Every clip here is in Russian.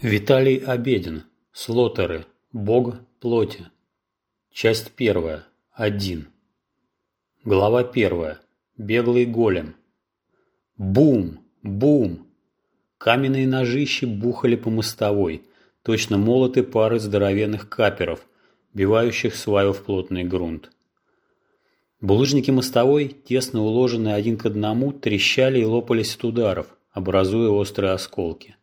Виталий Обедин. Слотеры. Бог плоти. Часть первая. Один. Глава первая. Беглый голем. Бум! Бум! Каменные ножищи бухали по мостовой, точно молоты пары здоровенных каперов, бивающих сваю в плотный грунт. Булыжники мостовой, тесно уложенные один к одному, трещали и лопались от ударов, образуя острые осколки.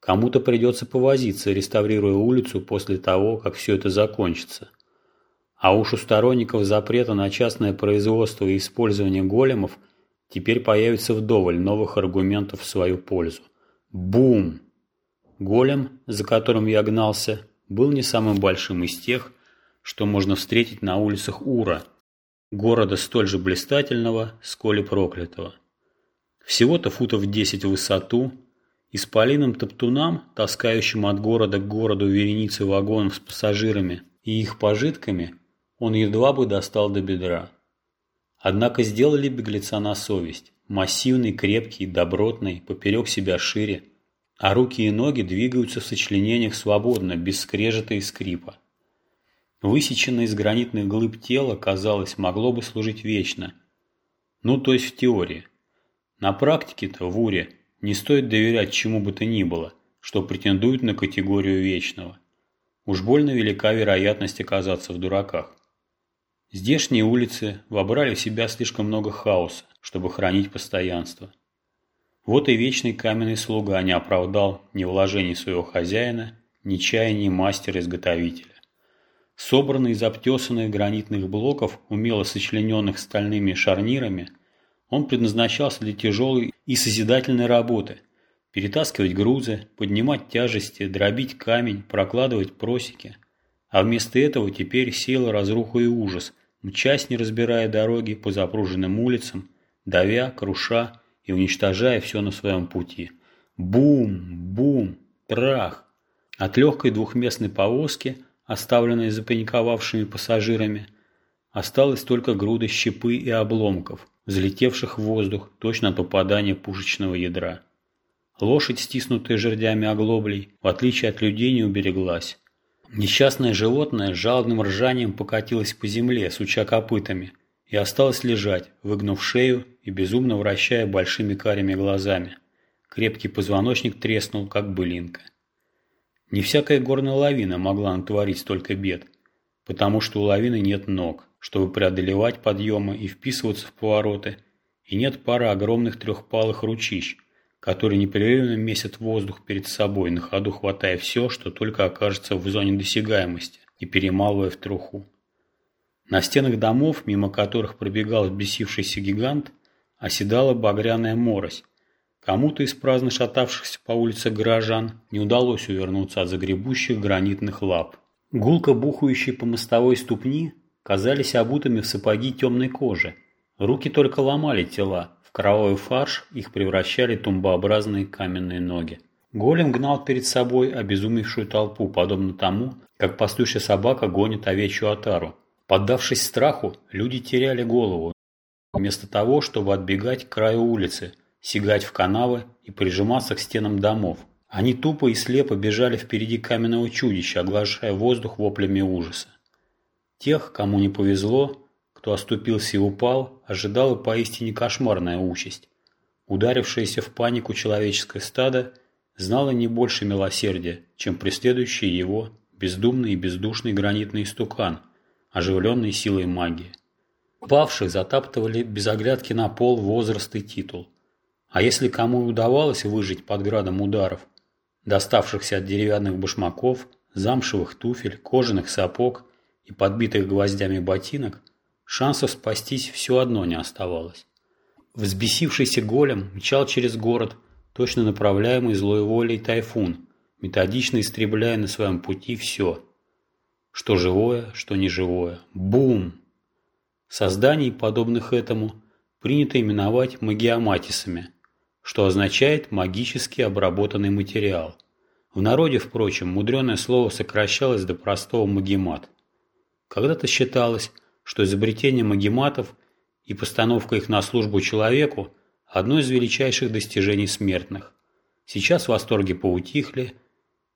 Кому-то придется повозиться, реставрируя улицу после того, как все это закончится. А уж у сторонников запрета на частное производство и использование големов теперь появится вдоволь новых аргументов в свою пользу. Бум! Голем, за которым я гнался, был не самым большим из тех, что можно встретить на улицах Ура, города столь же блистательного, сколь и проклятого. Всего-то футов 10 в высоту – Исполиным топтунам, таскающим от города к городу вереницы вагонов с пассажирами и их пожитками, он едва бы достал до бедра. Однако сделали беглеца на совесть. Массивный, крепкий, добротный, поперек себя шире, а руки и ноги двигаются в сочленениях свободно, без скрежета и скрипа. Высеченное из гранитных глыб тело, казалось, могло бы служить вечно. Ну, то есть в теории. На практике-то в Уре не стоит доверять чему бы то ни было, что претендует на категорию вечного. Уж больно велика вероятность оказаться в дураках. Здешние улицы вобрали в себя слишком много хаоса, чтобы хранить постоянство. Вот и вечный каменный слуга не оправдал ни вложений своего хозяина, ни чаяний мастера-изготовителя. Собранный из обтесанных гранитных блоков, умело сочлененных стальными шарнирами, он предназначался для тяжелой и созидательной работы. Перетаскивать грузы, поднимать тяжести, дробить камень, прокладывать просеки. А вместо этого теперь села разруха и ужас, мчась, не разбирая дороги по запруженным улицам, давя, круша и уничтожая все на своем пути. Бум, бум, трах. От легкой двухместной повозки, оставленной запаниковавшими пассажирами, осталась только груда щепы и обломков – взлетевших в воздух точно от попадания пушечного ядра. Лошадь, стиснутая жердями оглоблей, в отличие от людей, не убереглась. Несчастное животное с жалобным ржанием покатилось по земле, суча копытами, и осталось лежать, выгнув шею и безумно вращая большими карими глазами. Крепкий позвоночник треснул, как былинка. Не всякая горная лавина могла натворить столько бед, потому что у лавины нет ног чтобы преодолевать подъемы и вписываться в повороты, и нет пары огромных трехпалых ручищ, которые непрерывно месят воздух перед собой, на ходу хватая все, что только окажется в зоне досягаемости, и перемалывая в труху. На стенах домов, мимо которых пробегал взбесившийся гигант, оседала багряная морось. Кому-то из праздно шатавшихся по улице горожан не удалось увернуться от загребущих гранитных лап. Гулко бухающие по мостовой ступни казались обутыми в сапоги темной кожи. Руки только ломали тела, в кровавый фарш их превращали тумбообразные каменные ноги. Голем гнал перед собой обезумевшую толпу, подобно тому, как пастушья собака гонит овечью отару. Поддавшись страху, люди теряли голову. Вместо того, чтобы отбегать к краю улицы, сигать в канавы и прижиматься к стенам домов. Они тупо и слепо бежали впереди каменного чудища, оглашая воздух воплями ужаса. Тех, кому не повезло, кто оступился и упал, ожидала поистине кошмарная участь. Ударившееся в панику человеческое стадо знало не больше милосердия, чем преследующий его бездумный и бездушный гранитный истукан, оживленный силой магии. Павших затаптывали без оглядки на пол, возраст и титул. А если кому удавалось выжить под градом ударов, доставшихся от деревянных башмаков, замшевых туфель, кожаных сапог и подбитых гвоздями ботинок, шансов спастись все одно не оставалось. Взбесившийся голем мчал через город, точно направляемый злой волей тайфун, методично истребляя на своем пути все. Что живое, что неживое. Бум! Созданий, подобных этому, принято именовать магиоматисами, что означает магически обработанный материал. В народе, впрочем, мудреное слово сокращалось до простого магемат – когда-то считалось, что изобретение магематов и постановка их на службу человеку – одно из величайших достижений смертных. Сейчас восторги поутихли,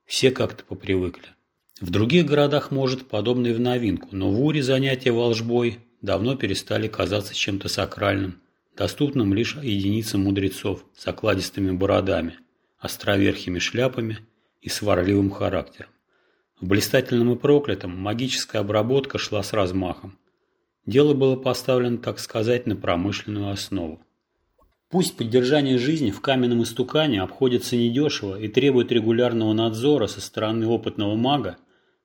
Все как-то попривыкли. В других городах, может, подобное в новинку, но в Уре занятия волжбой давно перестали казаться чем-то сакральным, доступным лишь единицам мудрецов с окладистыми бородами, островерхими шляпами и сварливым характером. В блистательном и проклятом магическая обработка шла с размахом. Дело было поставлено, так сказать, на промышленную основу. Пусть поддержание жизни в каменном истукане обходится недешево и требует регулярного надзора со стороны опытного мага,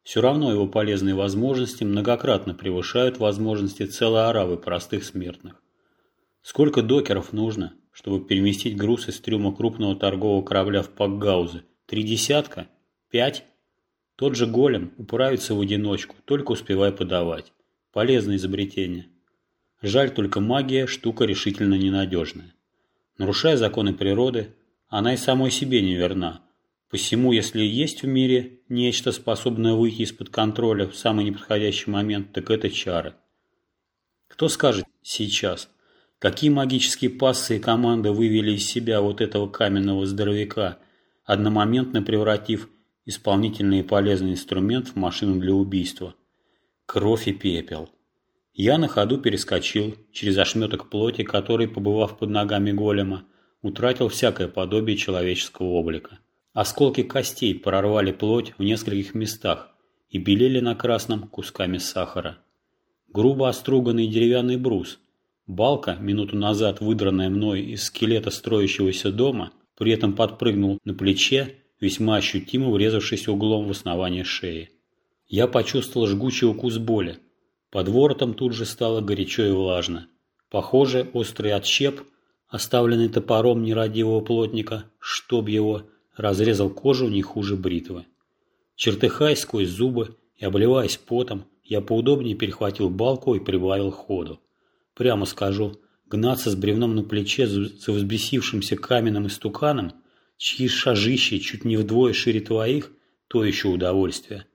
все равно его полезные возможности многократно превышают возможности целой аравы простых смертных. Сколько докеров нужно, чтобы переместить груз из трюма крупного торгового корабля в Пакгаузы? Три десятка? Пять? Тот же голем управится в одиночку, только успевая подавать. Полезное изобретение. Жаль только магия – штука решительно ненадежная. Нарушая законы природы, она и самой себе не верна. Посему, если есть в мире нечто, способное выйти из-под контроля в самый неподходящий момент, так это чары. Кто скажет сейчас, какие магические пассы и команды вывели из себя вот этого каменного здоровяка, одномоментно превратив исполнительный и полезный инструмент в машину для убийства? Кровь и пепел. Я на ходу перескочил через ошметок плоти, который, побывав под ногами голема, утратил всякое подобие человеческого облика. Осколки костей прорвали плоть в нескольких местах и белели на красном кусками сахара. Грубо оструганный деревянный брус, балка, минуту назад выдранная мной из скелета строящегося дома, при этом подпрыгнул на плече, весьма ощутимо врезавшись углом в основание шеи. Я почувствовал жгучий укус боли, под воротом тут же стало горячо и влажно. Похоже, острый отщеп, оставленный топором нерадивого плотника, чтоб его, разрезал кожу не хуже бритвы. Чертыхаясь сквозь зубы и обливаясь потом, я поудобнее перехватил балку и прибавил ходу. Прямо скажу, гнаться с бревном на плече за взбесившимся каменным истуканом, чьи шажищи чуть не вдвое шире твоих, то еще удовольствие.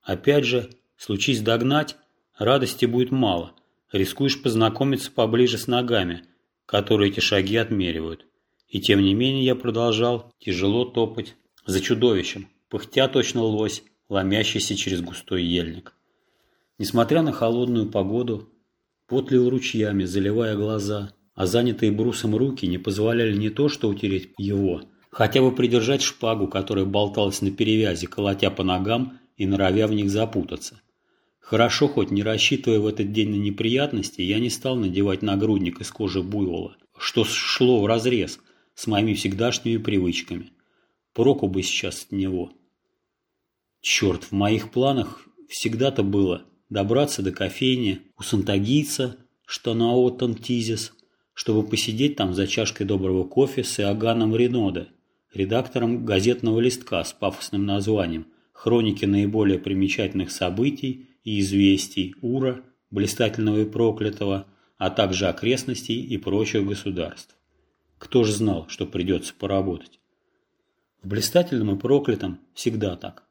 Опять же, случись догнать, радости будет мало. Рискуешь познакомиться поближе с ногами, которые эти шаги отмеривают. И тем не менее я продолжал тяжело топать за чудовищем, пыхтя точно лось, ломящийся через густой ельник. Несмотря на холодную погоду, пот лил ручьями, заливая глаза, а занятые брусом руки не позволяли не то что утереть его, хотя бы придержать шпагу, которая болталась на перевязи, колотя по ногам и норовя в них запутаться. Хорошо, хоть не рассчитывая в этот день на неприятности, я не стал надевать нагрудник из кожи буйвола, что шло вразрез с моими всегдашними привычками. Проку бы сейчас от него. Черт, в моих планах всегда-то было добраться до кофейни у сантагийца, что на Отантизис, чтобы посидеть там за чашкой доброго кофе с Иоганном Реноде, редактором газетного листка с пафосным названием «Хроники наиболее примечательных событий» и известий Ура, блистательного и проклятого, а также окрестностей и прочих государств. Кто ж знал, что придется поработать? В блистательном и проклятом всегда так.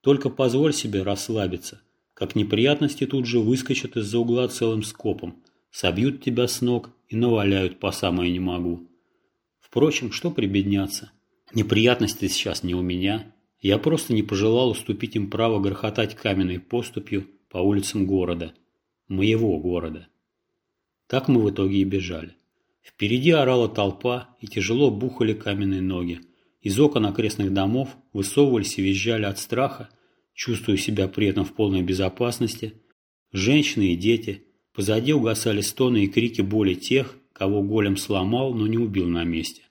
Только позволь себе расслабиться, как неприятности тут же выскочат из-за угла целым скопом, собьют тебя с ног и наваляют по самое не могу. Впрочем, что прибедняться? Неприятности сейчас не у меня, я просто не пожелал уступить им право грохотать каменной поступью по улицам города. Моего города. Так мы в итоге и бежали. Впереди орала толпа и тяжело бухали каменные ноги. Из окон окрестных домов высовывались и визжали от страха, чувствуя себя при этом в полной безопасности. Женщины и дети. Позади угасали стоны и крики боли тех, кого голем сломал, но не убил на месте.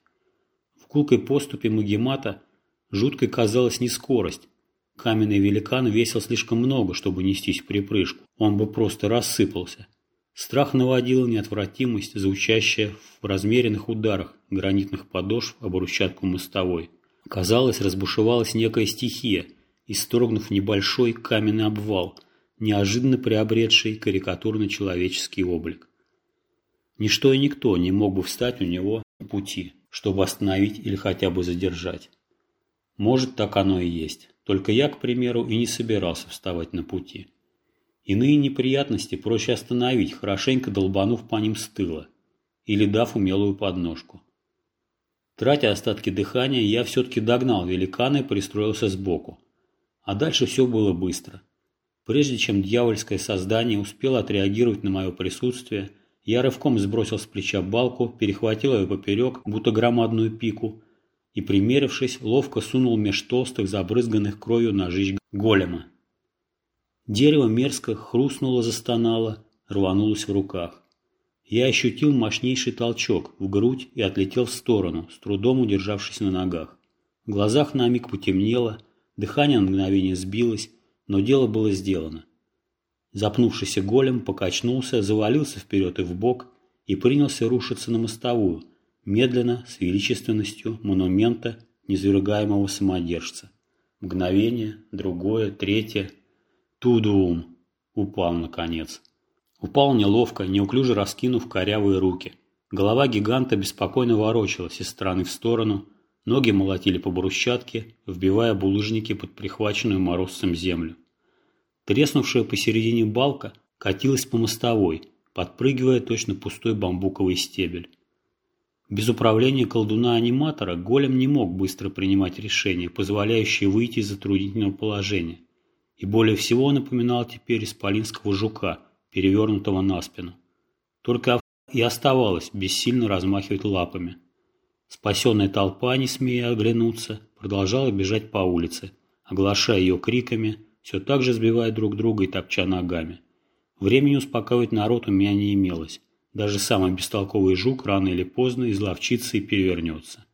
В кулкой поступе Магемата Жуткой казалась не скорость. Каменный великан весил слишком много, чтобы нестись в припрыжку. Он бы просто рассыпался. Страх наводил неотвратимость, звучащая в размеренных ударах гранитных подошв об брусчатку мостовой. Казалось, разбушевалась некая стихия, исторгнув небольшой каменный обвал, неожиданно приобретший карикатурно-человеческий облик. Ничто и никто не мог бы встать у него на пути, чтобы остановить или хотя бы задержать. Может, так оно и есть. Только я, к примеру, и не собирался вставать на пути. Иные неприятности проще остановить, хорошенько долбанув по ним с тыла или дав умелую подножку. Тратя остатки дыхания, я все-таки догнал великана и пристроился сбоку. А дальше все было быстро. Прежде чем дьявольское создание успело отреагировать на мое присутствие, я рывком сбросил с плеча балку, перехватил ее поперек, будто громадную пику, и, примерившись, ловко сунул меж толстых, забрызганных кровью ножищ голема. Дерево мерзко хрустнуло, застонало, рванулось в руках. Я ощутил мощнейший толчок в грудь и отлетел в сторону, с трудом удержавшись на ногах. В глазах на миг потемнело, дыхание на мгновение сбилось, но дело было сделано. Запнувшийся голем покачнулся, завалился вперед и вбок и принялся рушиться на мостовую, медленно, с величественностью монумента незвергаемого самодержца. Мгновение, другое, третье. Тудум! Упал, наконец. Упал неловко, неуклюже раскинув корявые руки. Голова гиганта беспокойно ворочалась из стороны в сторону, ноги молотили по брусчатке, вбивая булыжники под прихваченную морозцем землю. Треснувшая посередине балка катилась по мостовой, подпрыгивая точно пустой бамбуковый стебель. Без управления колдуна-аниматора голем не мог быстро принимать решения, позволяющие выйти из затруднительного положения, и более всего напоминал теперь исполинского жука – перевернутого на спину. Только и оставалось бессильно размахивать лапами. Спасенная толпа, не смея оглянуться, продолжала бежать по улице, оглашая ее криками, все так же сбивая друг друга и топча ногами. Времени успокаивать народ у меня не имелось. Даже самый бестолковый жук рано или поздно изловчится и перевернется.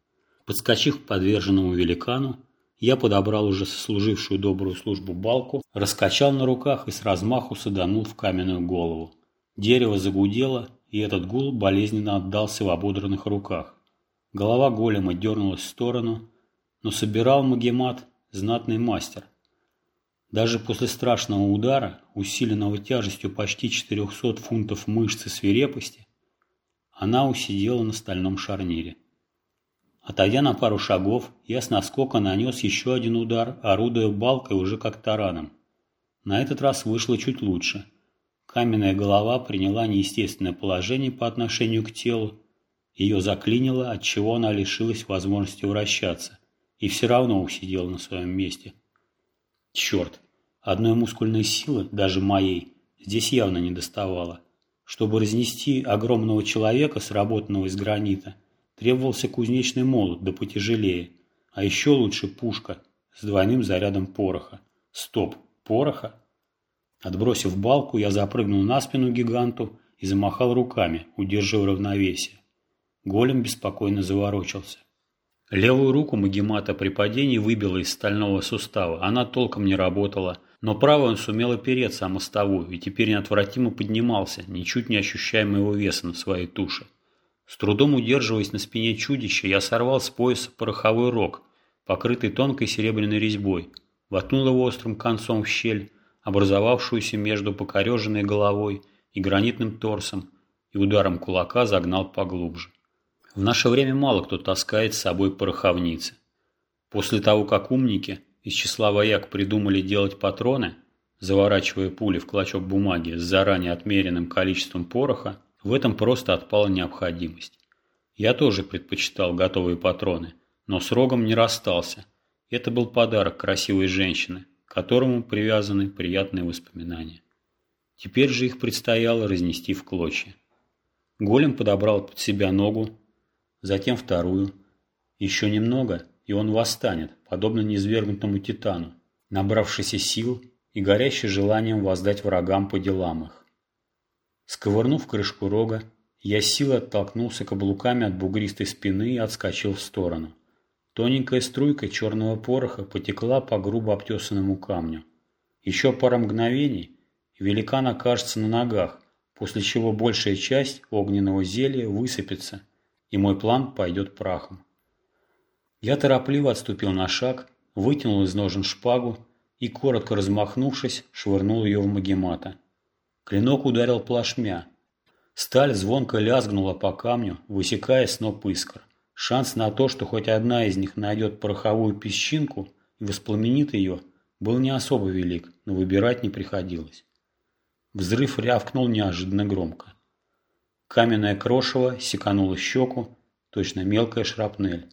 Подскочив к подверженному великану, я подобрал уже сослужившую добрую службу балку, раскачал на руках и с размаху саданул в каменную голову. Дерево загудело, и этот гул болезненно отдался в ободранных руках. Голова голема дернулась в сторону, но собирал магемат знатный мастер. Даже после страшного удара, усиленного тяжестью почти 400 фунтов мышцы свирепости, она усидела на стальном шарнире. Отойдя на пару шагов, я с наскока нанес еще один удар, орудуя балкой уже как тараном. На этот раз вышло чуть лучше. Каменная голова приняла неестественное положение по отношению к телу. Ее заклинило, отчего она лишилась возможности вращаться. И все равно усидела на своем месте. Черт! Одной мускульной силы, даже моей, здесь явно не доставало. Чтобы разнести огромного человека, сработанного из гранита, Требовался кузнечный молот, да потяжелее. А еще лучше пушка с двойным зарядом пороха. Стоп, пороха? Отбросив балку, я запрыгнул на спину гиганту и замахал руками, удерживая равновесие. Голем беспокойно заворочился. Левую руку Магемата при падении выбило из стального сустава. Она толком не работала, но правой он сумел опереться о мостовую и теперь неотвратимо поднимался, ничуть не ощущая моего веса на своей туше. С трудом удерживаясь на спине чудища, я сорвал с пояса пороховой рог, покрытый тонкой серебряной резьбой, воткнул его острым концом в щель, образовавшуюся между покореженной головой и гранитным торсом, и ударом кулака загнал поглубже. В наше время мало кто таскает с собой пороховницы. После того, как умники из числа вояк придумали делать патроны, заворачивая пули в клочок бумаги с заранее отмеренным количеством пороха, в этом просто отпала необходимость. Я тоже предпочитал готовые патроны, но с рогом не расстался. Это был подарок красивой женщины, к которому привязаны приятные воспоминания. Теперь же их предстояло разнести в клочья. Голем подобрал под себя ногу, затем вторую. Еще немного, и он восстанет, подобно низвергнутому титану, набравшийся сил и горящий желанием воздать врагам по делам их. Сковырнув крышку рога, я силой оттолкнулся каблуками от бугристой спины и отскочил в сторону. Тоненькая струйка черного пороха потекла по грубо обтесанному камню. Еще пара мгновений, и великан окажется на ногах, после чего большая часть огненного зелья высыпется, и мой план пойдет прахом. Я торопливо отступил на шаг, вытянул из ножен шпагу и, коротко размахнувшись, швырнул ее в магемата. Клинок ударил плашмя. Сталь звонко лязгнула по камню, высекая сноп искр. Шанс на то, что хоть одна из них найдет пороховую песчинку и воспламенит ее, был не особо велик, но выбирать не приходилось. Взрыв рявкнул неожиданно громко. Каменное крошево секануло щеку, точно мелкая шрапнель.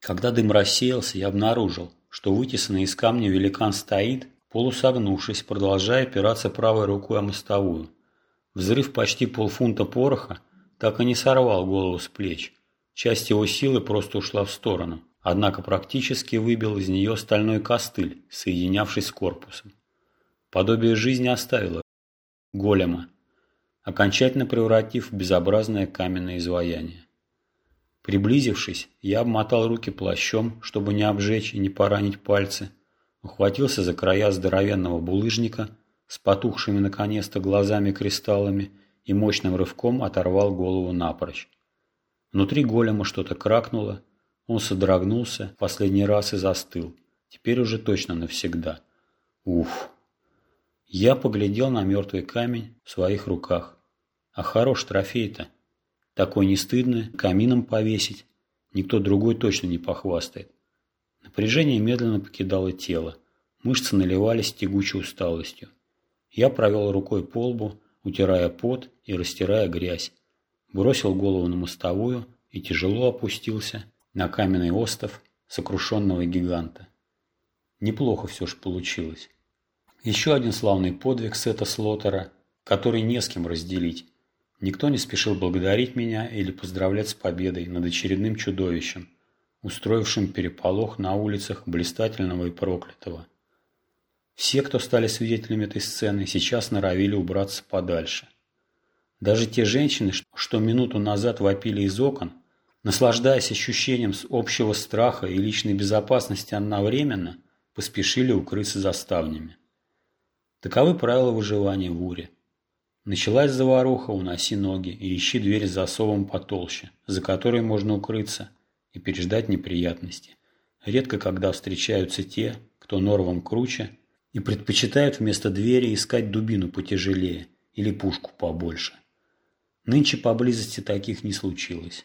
Когда дым рассеялся, я обнаружил, что вытесанный из камня великан стоит, полусогнувшись, продолжая опираться правой рукой о мостовую. Взрыв почти полфунта пороха так и не сорвал голову с плеч. Часть его силы просто ушла в сторону, однако практически выбил из нее стальной костыль, соединявшись с корпусом. Подобие жизни оставило голема, окончательно превратив в безобразное каменное изваяние. Приблизившись, я обмотал руки плащом, чтобы не обжечь и не поранить пальцы, ухватился за края здоровенного булыжника с потухшими наконец-то глазами-кристаллами и мощным рывком оторвал голову напрочь. Внутри голема что-то кракнуло, он содрогнулся последний раз и застыл, теперь уже точно навсегда. Уф! Я поглядел на мертвый камень в своих руках. А хорош трофей-то. Такой не стыдно, камином повесить. Никто другой точно не похвастает. Напряжение медленно покидало тело. Мышцы наливались тягучей усталостью. Я провел рукой по лбу, утирая пот и растирая грязь. Бросил голову на мостовую и тяжело опустился на каменный остов сокрушенного гиганта. Неплохо все же получилось. Еще один славный подвиг Сета Слотера, который не с кем разделить. Никто не спешил благодарить меня или поздравлять с победой над очередным чудовищем, устроившим переполох на улицах блистательного и проклятого. Все, кто стали свидетелями этой сцены, сейчас норовили убраться подальше. Даже те женщины, что минуту назад вопили из окон, наслаждаясь ощущением общего страха и личной безопасности одновременно, поспешили укрыться за ставнями. Таковы правила выживания в Уре. Началась заваруха, уноси ноги и ищи дверь с засовом потолще, за которой можно укрыться и переждать неприятности. Редко когда встречаются те, кто норвом круче и предпочитают вместо двери искать дубину потяжелее или пушку побольше. Нынче поблизости таких не случилось.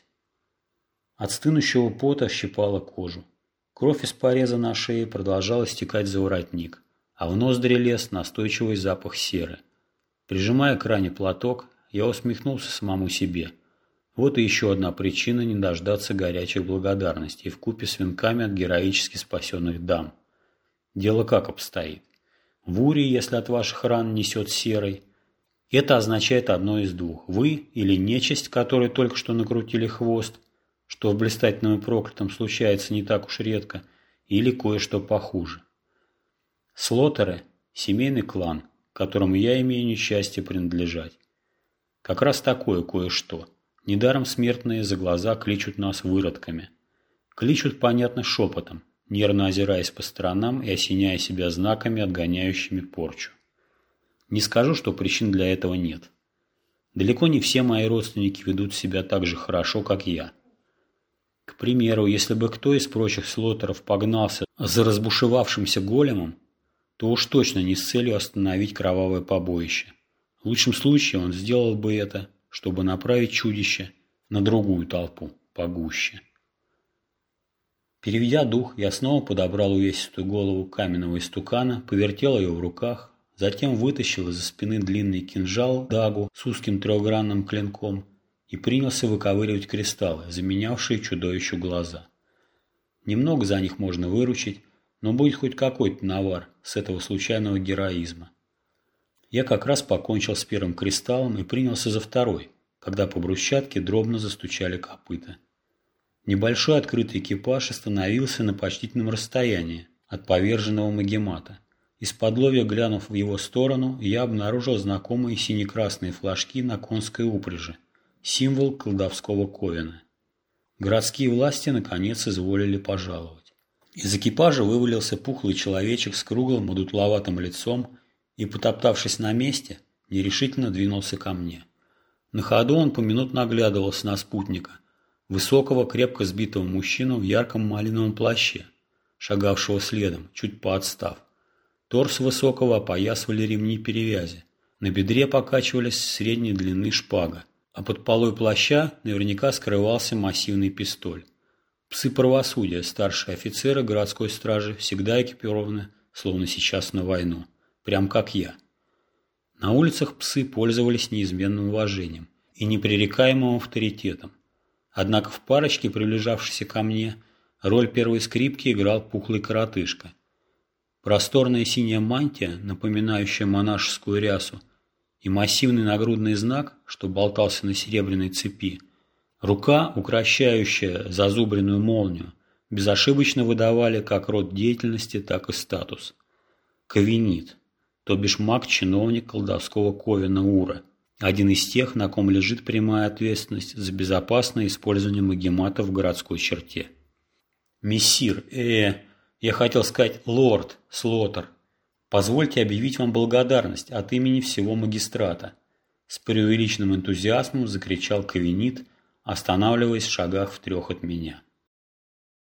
От стынущего пота щипала кожу. Кровь из пореза на шее продолжала стекать за воротник а в ноздри лез настойчивый запах серы. Прижимая к ране платок, я усмехнулся самому себе. Вот и еще одна причина не дождаться горячих благодарностей в купе с венками от героически спасенных дам. Дело как обстоит. В Уре, если от ваших ран несет серой, это означает одно из двух. Вы или нечисть, которой только что накрутили хвост, что в блистательном и проклятом случается не так уж редко, или кое-что похуже. Слотеры – семейный клан, которому я имею несчастье принадлежать. Как раз такое кое-что. Недаром смертные за глаза кличут нас выродками. Кличут, понятно, шепотом, нервно озираясь по сторонам и осеняя себя знаками, отгоняющими порчу. Не скажу, что причин для этого нет. Далеко не все мои родственники ведут себя так же хорошо, как я. К примеру, если бы кто из прочих слотеров погнался за разбушевавшимся големом, то уж точно не с целью остановить кровавое побоище. В лучшем случае он сделал бы это, чтобы направить чудище на другую толпу, погуще. Переведя дух, я снова подобрал увесистую голову каменного истукана, повертел ее в руках, затем вытащил из-за спины длинный кинжал дагу с узким трехгранным клинком и принялся выковыривать кристаллы, заменявшие чудовищу глаза. Немного за них можно выручить, но будет хоть какой-то навар с этого случайного героизма. Я как раз покончил с первым кристаллом и принялся за второй, когда по брусчатке дробно застучали копыта. Небольшой открытый экипаж остановился на почтительном расстоянии от поверженного магемата. Из-под глянув в его сторону, я обнаружил знакомые сине-красные флажки на конской упряжи, символ колдовского ковена. Городские власти наконец изволили пожаловать. Из экипажа вывалился пухлый человечек с круглым, одутловатым лицом и, потоптавшись на месте, нерешительно двинулся ко мне. На ходу он поминутно оглядывался на спутника, высокого, крепко сбитого мужчину в ярком малиновом плаще, шагавшего следом, чуть поотстав. Торс высокого опоясывали ремни перевязи. На бедре покачивались средней длины шпага, а под полой плаща наверняка скрывался массивный пистоль. Псы правосудия, старшие офицеры городской стражи, всегда экипированы, словно сейчас на войну. Прям как я. На улицах псы пользовались неизменным уважением и непререкаемым авторитетом. Однако в парочке, приближавшейся ко мне, роль первой скрипки играл пухлый коротышка. Просторная синяя мантия, напоминающая монашескую рясу, и массивный нагрудный знак, что болтался на серебряной цепи, рука, укращающая зазубренную молнию, безошибочно выдавали как род деятельности, так и статус. Ковенит, то бишь маг-чиновник колдовского ковена Ура, один из тех, на ком лежит прямая ответственность за безопасное использование магемата в городской черте. Мессир, э, я хотел сказать лорд Слотер, Позвольте объявить вам благодарность от имени всего магистрата. С преувеличенным энтузиазмом закричал Кавенит, останавливаясь в шагах в трех от меня.